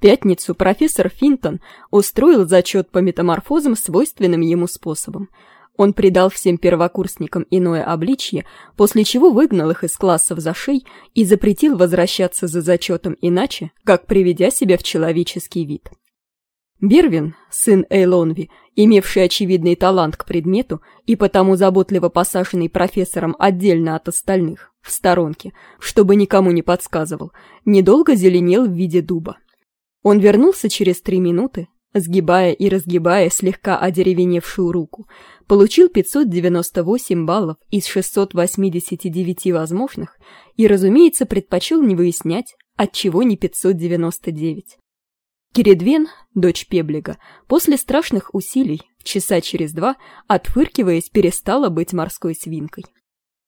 пятницу профессор Финтон устроил зачет по метаморфозам свойственным ему способом. Он придал всем первокурсникам иное обличье, после чего выгнал их из классов за шей и запретил возвращаться за зачетом иначе, как приведя себя в человеческий вид. Бервин, сын Эйлонви, имевший очевидный талант к предмету и потому заботливо посаженный профессором отдельно от остальных, в сторонке, чтобы никому не подсказывал, недолго зеленел в виде дуба. Он вернулся через три минуты, сгибая и разгибая слегка одеревеневшую руку, получил 598 баллов из 689 возможных и, разумеется, предпочел не выяснять, отчего не 599. Киридвен, дочь Пеблига, после страшных усилий, часа через два, отфыркиваясь, перестала быть морской свинкой.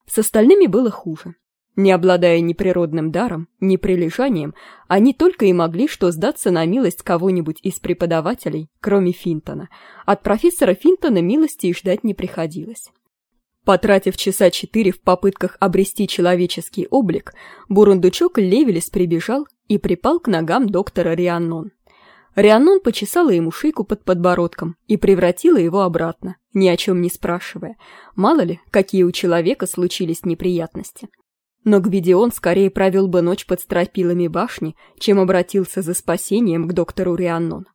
С остальными было хуже. Не обладая ни природным даром, ни прилежанием, они только и могли что сдаться на милость кого-нибудь из преподавателей, кроме Финтона. От профессора Финтона милости и ждать не приходилось. Потратив часа четыре в попытках обрести человеческий облик, бурундучок Левелес прибежал и припал к ногам доктора Рианнон. Рианнон почесала ему шейку под подбородком и превратила его обратно, ни о чем не спрашивая. Мало ли, какие у человека случились неприятности. Но Гвидион скорее провел бы ночь под стропилами башни, чем обратился за спасением к доктору Рианнон.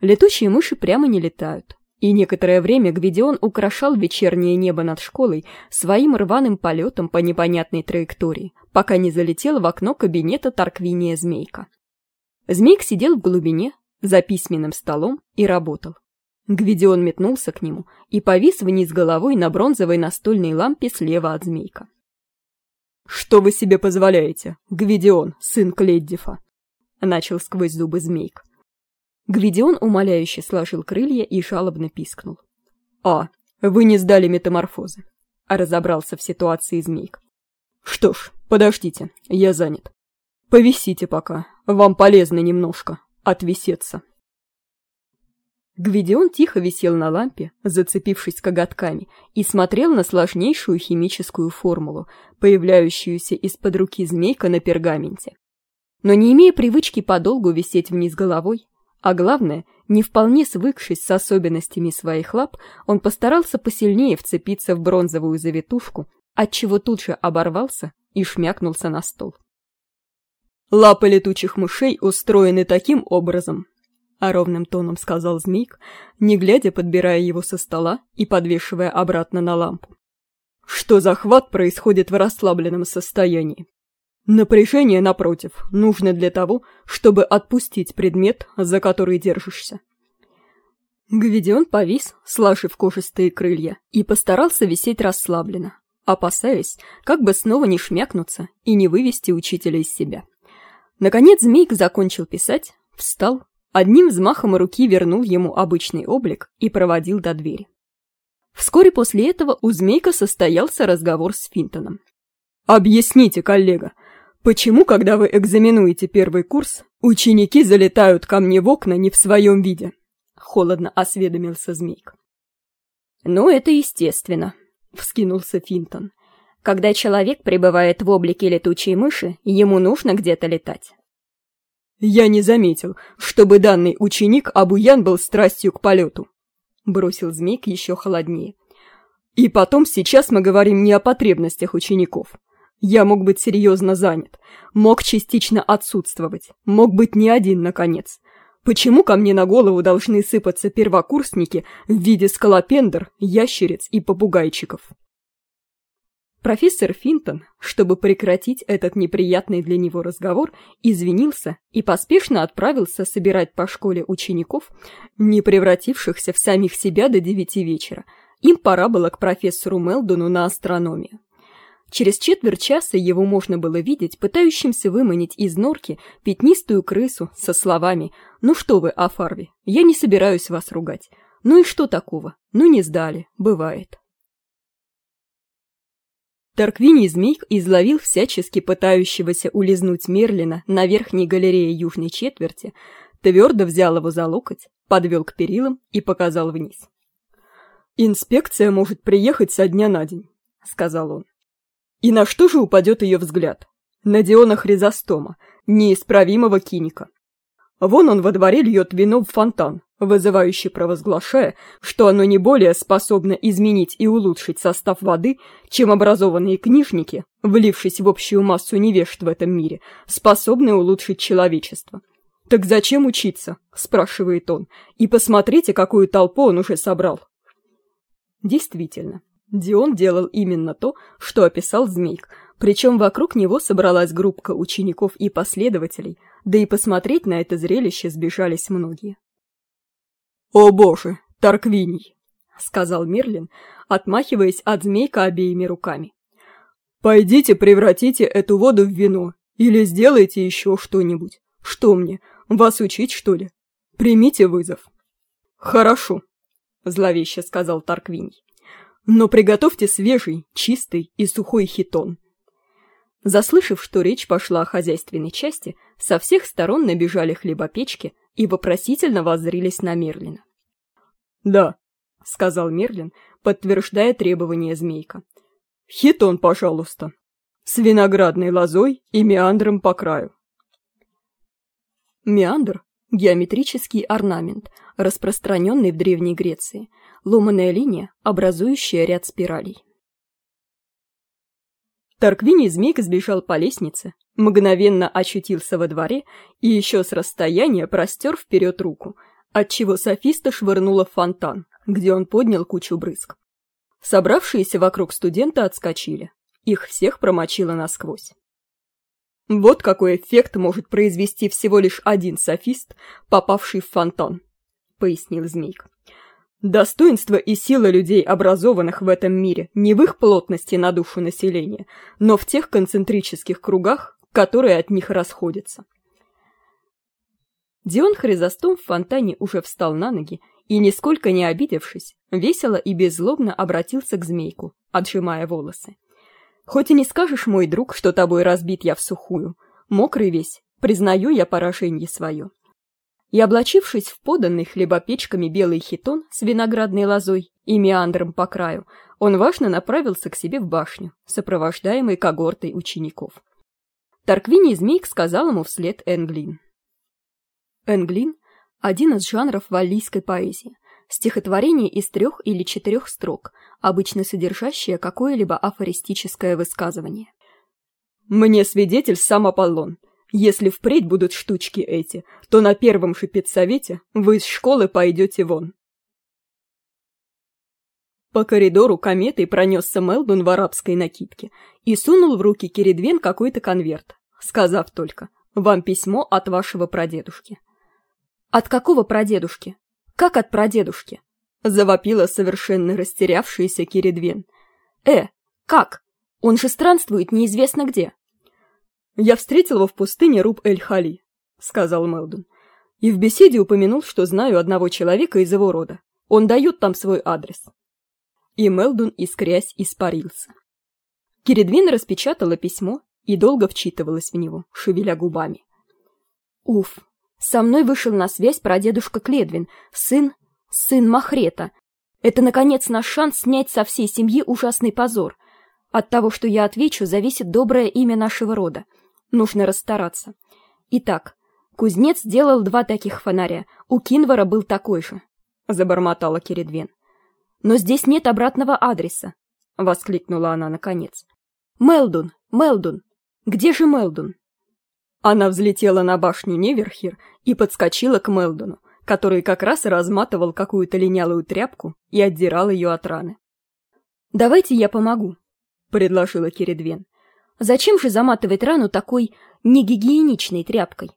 Летучие мыши прямо не летают, и некоторое время Гвидион украшал вечернее небо над школой своим рваным полетом по непонятной траектории, пока не залетел в окно кабинета Тарквиния Змейка. Змейк сидел в глубине, за письменным столом, и работал. Гвидион метнулся к нему и повис вниз головой на бронзовой настольной лампе слева от Змейка. «Что вы себе позволяете, Гвидион, сын Кледдифа?» — начал сквозь зубы змейк. Гвидион умоляюще сложил крылья и жалобно пискнул. «А, вы не сдали метаморфозы», — разобрался в ситуации змейк. «Что ж, подождите, я занят. Повисите пока, вам полезно немножко отвисеться». Гвидион тихо висел на лампе, зацепившись коготками, и смотрел на сложнейшую химическую формулу, появляющуюся из-под руки змейка на пергаменте. Но не имея привычки подолгу висеть вниз головой, а главное, не вполне свыкшись с особенностями своих лап, он постарался посильнее вцепиться в бронзовую завитушку, отчего тут же оборвался и шмякнулся на стол. Лапы летучих мышей устроены таким образом, — а ровным тоном сказал Змейк, не глядя подбирая его со стола и подвешивая обратно на лампу. «Что захват происходит в расслабленном состоянии? Напряжение, напротив, нужно для того, чтобы отпустить предмет, за который держишься». Гвидион повис, сложив кожистые крылья, и постарался висеть расслабленно, опасаясь, как бы снова не шмякнуться и не вывести учителя из себя. Наконец Змейк закончил писать, встал одним взмахом руки вернул ему обычный облик и проводил до двери. Вскоре после этого у Змейка состоялся разговор с Финтоном. «Объясните, коллега, почему, когда вы экзаменуете первый курс, ученики залетают ко мне в окна не в своем виде?» Холодно осведомился Змейк. «Ну, это естественно», — вскинулся Финтон. «Когда человек пребывает в облике летучей мыши, ему нужно где-то летать. «Я не заметил, чтобы данный ученик обуян был страстью к полету», — бросил Змейк еще холоднее. «И потом сейчас мы говорим не о потребностях учеников. Я мог быть серьезно занят, мог частично отсутствовать, мог быть не один, наконец. Почему ко мне на голову должны сыпаться первокурсники в виде скалопендр, ящериц и попугайчиков?» Профессор Финтон, чтобы прекратить этот неприятный для него разговор, извинился и поспешно отправился собирать по школе учеников, не превратившихся в самих себя до девяти вечера. Им пора было к профессору Мелдону на астрономию. Через четверть часа его можно было видеть, пытающимся выманить из норки пятнистую крысу со словами «Ну что вы, Афарви, я не собираюсь вас ругать. Ну и что такого? Ну не сдали, бывает». Тарквиний змейк изловил всячески пытающегося улизнуть Мерлина на верхней галерее южной четверти, твердо взял его за локоть, подвел к перилам и показал вниз. «Инспекция может приехать со дня на день», — сказал он. «И на что же упадет ее взгляд? На Диона Хризостома, неисправимого киника. Вон он во дворе льет вино в фонтан, вызывающе провозглашая, что оно не более способно изменить и улучшить состав воды, чем образованные книжники, влившись в общую массу невежд в этом мире, способны улучшить человечество. «Так зачем учиться?» – спрашивает он. «И посмотрите, какую толпу он уже собрал». Действительно, Дион делал именно то, что описал Змейк, причем вокруг него собралась группка учеников и последователей, да и посмотреть на это зрелище сбежались многие. «О боже, Тарквиний!» — сказал Мерлин, отмахиваясь от змейка обеими руками. «Пойдите превратите эту воду в вино или сделайте еще что-нибудь. Что мне, вас учить, что ли? Примите вызов». «Хорошо», — зловеще сказал Тарквиний. «Но приготовьте свежий, чистый и сухой хитон». Заслышав, что речь пошла о хозяйственной части, со всех сторон набежали хлебопечки и вопросительно воззрились на Мерлина. «Да», — сказал Мерлин, подтверждая требования змейка. «Хитон, пожалуйста, с виноградной лозой и меандром по краю». Меандр — геометрический орнамент, распространенный в Древней Греции, ломаная линия, образующая ряд спиралей. Тарквиний змейк сбежал по лестнице, мгновенно очутился во дворе и еще с расстояния простер вперед руку, отчего софиста швырнула в фонтан, где он поднял кучу брызг. Собравшиеся вокруг студента отскочили. Их всех промочило насквозь. Вот какой эффект может произвести всего лишь один софист, попавший в фонтан, пояснил Змейк. Достоинство и сила людей, образованных в этом мире, не в их плотности на душу населения, но в тех концентрических кругах, которые от них расходятся. Дион Хризостом в фонтане уже встал на ноги и, нисколько не обидевшись, весело и беззлобно обратился к змейку, отжимая волосы. «Хоть и не скажешь, мой друг, что тобой разбит я в сухую, мокрый весь, признаю я поражение свое и, облачившись в поданный хлебопечками белый хитон с виноградной лозой и меандром по краю, он важно направился к себе в башню, сопровождаемый когортой учеников. Тарквиний Змейк сказал ему вслед Энглин. Энглин — один из жанров валлийской поэзии, стихотворение из трех или четырех строк, обычно содержащее какое-либо афористическое высказывание. «Мне свидетель сам Аполлон, если впредь будут штучки эти, то на первом же педсовете вы из школы пойдете вон. По коридору кометой пронесся Мелдун в арабской накидке и сунул в руки Киридвен какой-то конверт, сказав только «Вам письмо от вашего прадедушки». «От какого прадедушки? Как от прадедушки?» Завопила совершенно растерявшаяся Киридвен. «Э, как? Он же странствует неизвестно где». «Я встретил его в пустыне Руб-эль-Хали», — сказал Мелдон. «И в беседе упомянул, что знаю одного человека из его рода. Он дает там свой адрес». И Мелдон, искрясь, испарился. Киридвин распечатала письмо и долго вчитывалась в него, шевеля губами. «Уф, со мной вышел на связь прадедушка Кледвин, сын... сын Махрета. Это, наконец, наш шанс снять со всей семьи ужасный позор. От того, что я отвечу, зависит доброе имя нашего рода. Нужно расстараться. Итак, кузнец сделал два таких фонаря. У Кинвара был такой же. Забормотала Киридвен. Но здесь нет обратного адреса. Воскликнула она наконец. Мелдун, Мелдун. Где же Мелдун? Она взлетела на башню Неверхир и подскочила к Мелдону, который как раз разматывал какую-то линялую тряпку и отдирал ее от раны. «Давайте я помогу», — предложила Киридвен. Зачем же заматывать рану такой негигиеничной тряпкой?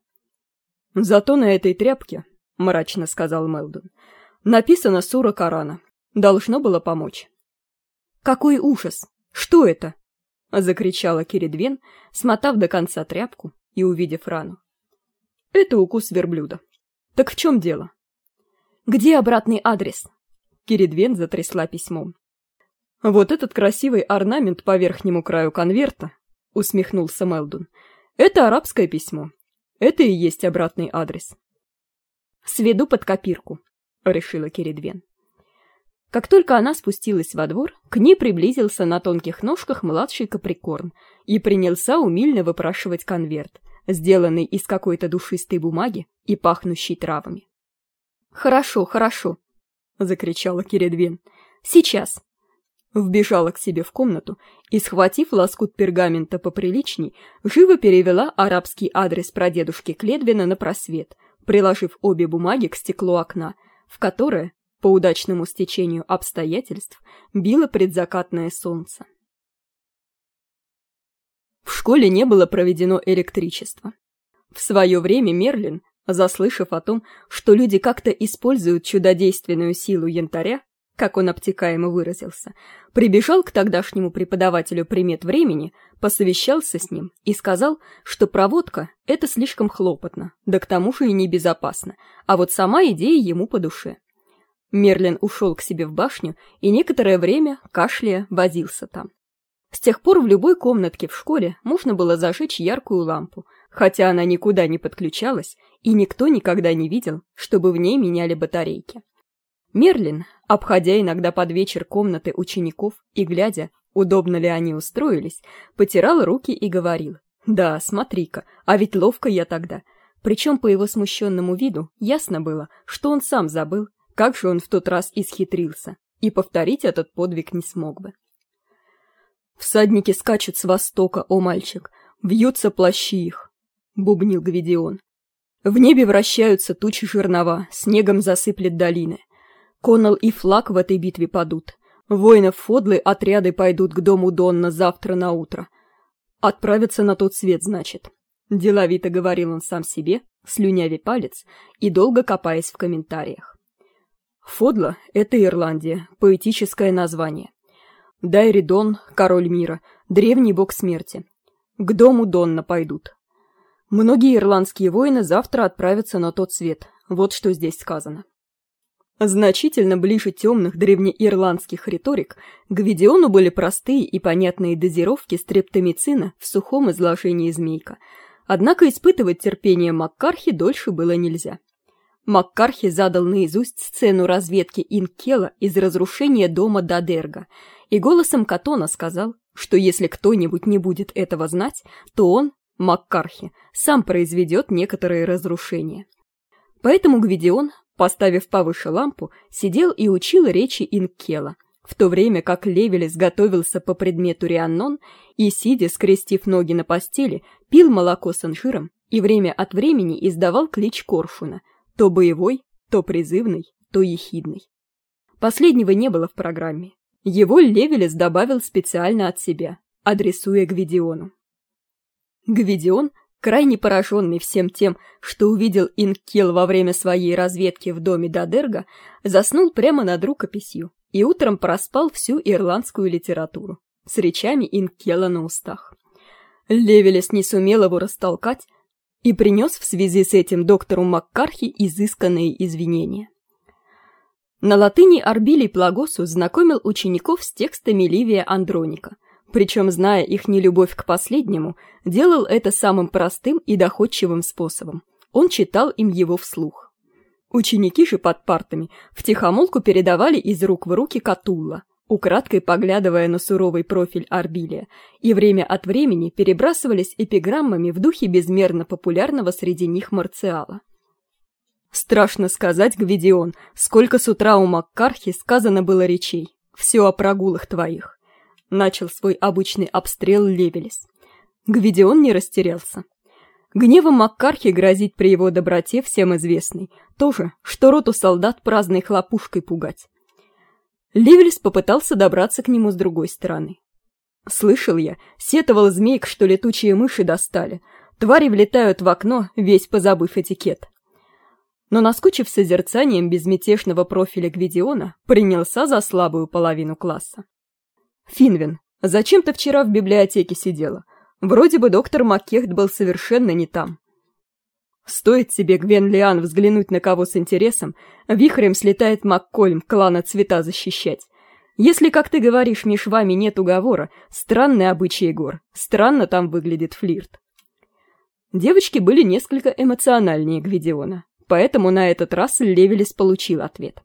Зато на этой тряпке, мрачно сказал Мелдон, написано сура Корана. Должно было помочь. Какой ужас! Что это? Закричала Киридвен, смотав до конца тряпку и увидев рану. Это укус верблюда. Так в чем дело? Где обратный адрес? Киридвен затрясла письмом. Вот этот красивый орнамент по верхнему краю конверта — усмехнулся Мелдун. «Это арабское письмо. Это и есть обратный адрес». «Сведу под копирку», — решила Кередвен. Как только она спустилась во двор, к ней приблизился на тонких ножках младший каприкорн и принялся умильно выпрашивать конверт, сделанный из какой-то душистой бумаги и пахнущий травами. «Хорошо, хорошо!» — закричала Киридвин. «Сейчас!» Вбежала к себе в комнату и, схватив лоскут пергамента поприличней, живо перевела арабский адрес прадедушки Кледвина на просвет, приложив обе бумаги к стеклу окна, в которое, по удачному стечению обстоятельств, било предзакатное солнце. В школе не было проведено электричество. В свое время Мерлин, заслышав о том, что люди как-то используют чудодейственную силу янтаря, как он обтекаемо выразился, прибежал к тогдашнему преподавателю примет времени, посовещался с ним и сказал, что проводка – это слишком хлопотно, да к тому же и небезопасно, а вот сама идея ему по душе. Мерлин ушел к себе в башню и некоторое время, кашляя, возился там. С тех пор в любой комнатке в школе можно было зажечь яркую лампу, хотя она никуда не подключалась, и никто никогда не видел, чтобы в ней меняли батарейки. Мерлин, обходя иногда под вечер комнаты учеников и глядя, удобно ли они устроились, потирал руки и говорил, «Да, смотри-ка, а ведь ловко я тогда». Причем по его смущенному виду ясно было, что он сам забыл, как же он в тот раз исхитрился, и повторить этот подвиг не смог бы. «Всадники скачут с востока, о мальчик, вьются плащи их», — бубнил Гвидион. «В небе вращаются тучи жернова, снегом засыплет долины. Коннелл и Флаг в этой битве падут. Воинов Фодлы отряды пойдут к дому Донна завтра на утро. Отправятся на тот свет, значит». Деловито говорил он сам себе, слюнявя палец и долго копаясь в комментариях. Фодла — это Ирландия, поэтическое название. Дайридон, король мира, древний бог смерти. К дому Донна пойдут. Многие ирландские воины завтра отправятся на тот свет, вот что здесь сказано. Значительно ближе темных древнеирландских риторик к Гвидиону были простые и понятные дозировки стрептомицина в сухом изложении змейка, однако испытывать терпение Маккархи дольше было нельзя. Маккархи задал наизусть сцену разведки Инкела из разрушения дома Дадерга, и голосом Катона сказал, что если кто-нибудь не будет этого знать, то он, Маккархи, сам произведет некоторые разрушения. Поэтому Гвидион, поставив повыше лампу, сидел и учил речи Инкела, в то время как Левелес готовился по предмету Рианнон и, сидя, скрестив ноги на постели, пил молоко с инжиром и время от времени издавал клич Коршуна – то боевой, то призывный, то ехидный. Последнего не было в программе. Его Левелес добавил специально от себя, адресуя Гвидиону. Гвидион, крайне пораженный всем тем, что увидел Инкел во время своей разведки в доме Дадерга, заснул прямо над рукописью и утром проспал всю ирландскую литературу с речами Инкела на устах. Левелес не сумел его растолкать, и принес в связи с этим доктору Маккархи изысканные извинения. На латыни Арбилий Плагосу знакомил учеников с текстами Ливия Андроника, причем, зная их нелюбовь к последнему, делал это самым простым и доходчивым способом. Он читал им его вслух. Ученики же под партами втихомолку передавали из рук в руки Катулла, украдкой поглядывая на суровый профиль Арбилия, и время от времени перебрасывались эпиграммами в духе безмерно популярного среди них Марциала. Страшно сказать, Гвидион, сколько с утра у Маккархи сказано было речей. Все о прогулах твоих. Начал свой обычный обстрел Левелес. Гвидион не растерялся. Гневом Маккархи грозить при его доброте всем известный. тоже, что роту солдат праздной хлопушкой пугать. Ливелис попытался добраться к нему с другой стороны. Слышал я, сетовал змейк, что летучие мыши достали. Твари влетают в окно, весь позабыв этикет. Но, наскучив созерцанием безмятежного профиля Гвидиона, принялся за слабую половину класса. «Финвин, зачем ты вчера в библиотеке сидела? Вроде бы доктор Маккехт был совершенно не там. Стоит тебе, Гвен Лиан, взглянуть на кого с интересом, вихрем слетает Маккольм клана цвета защищать. Если, как ты говоришь, меж вами нет уговора, странный обычай гор, странно там выглядит флирт. Девочки были несколько эмоциональнее Гвидиона, поэтому на этот раз Левелис получил ответ.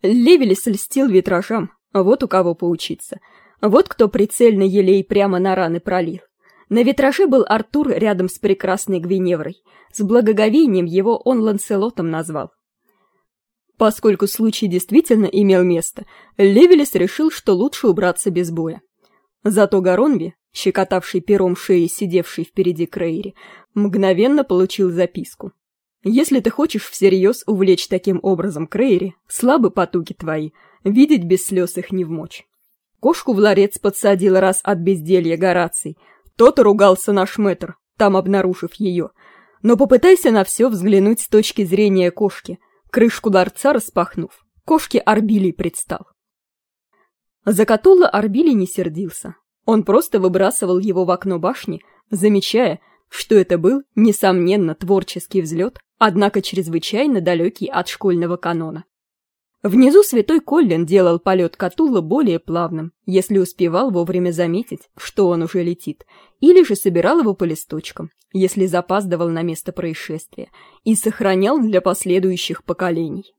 Левелис льстил витражам, вот у кого поучиться, вот кто прицельно елей прямо на раны пролил. На витраже был Артур рядом с прекрасной Гвиневрой. С благоговением его он Ланселотом назвал. Поскольку случай действительно имел место, Левелес решил, что лучше убраться без боя. Зато Гаронви, щекотавший пером шеи, сидевший впереди Крейри, мгновенно получил записку. «Если ты хочешь всерьез увлечь таким образом Крейри, слабы потуги твои, видеть без слез их не в мочь». Кошку в ларец подсадил раз от безделья Гораций. Тот ругался наш мэтр, там обнаружив ее. Но попытайся на все взглянуть с точки зрения кошки, крышку ларца распахнув. Кошке Арбилий предстал. Закатула Арбилий не сердился. Он просто выбрасывал его в окно башни, замечая, что это был, несомненно, творческий взлет, однако чрезвычайно далекий от школьного канона. Внизу святой Коллин делал полет Катула более плавным, если успевал вовремя заметить, что он уже летит, или же собирал его по листочкам, если запаздывал на место происшествия, и сохранял для последующих поколений.